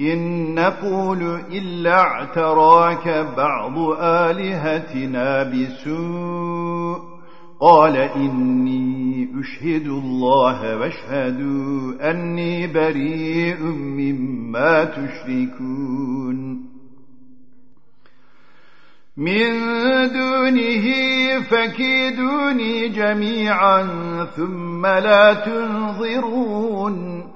إن نقول إلا اعتراك بعض آلهتنا بسوء. قال إني أشهد الله واشهدوا أني بريء مما تشركون. من دونه فكيدوني جميعا ثم لا تنظرون.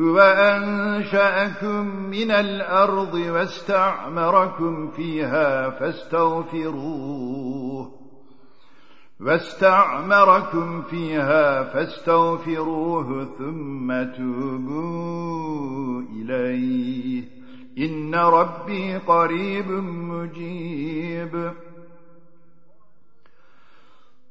هو أنشأكم من الأرض واستعمركم فيها فاستغفروه واستعمركم فيها فاستغفروه ثم توبوا إليه إن ربي قريب مجيب